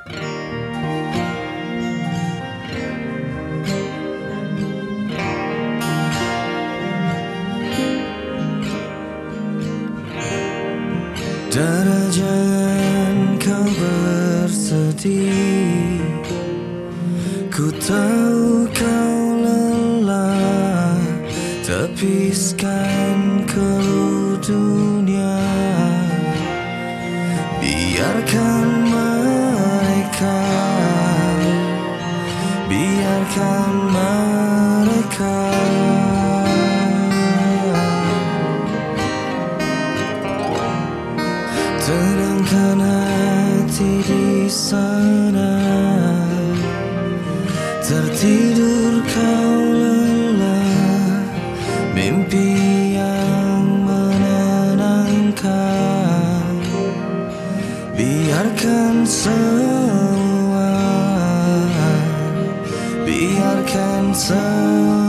Dara jangan kau bersedih. Ku tahu kau lelah Tepiskan keluh dunia. Biarkan Biarkan mereka. Tenangkan hati di sana. Tertidur kau lelah. Mimpi yang menenangkan. Biarkan semua 曾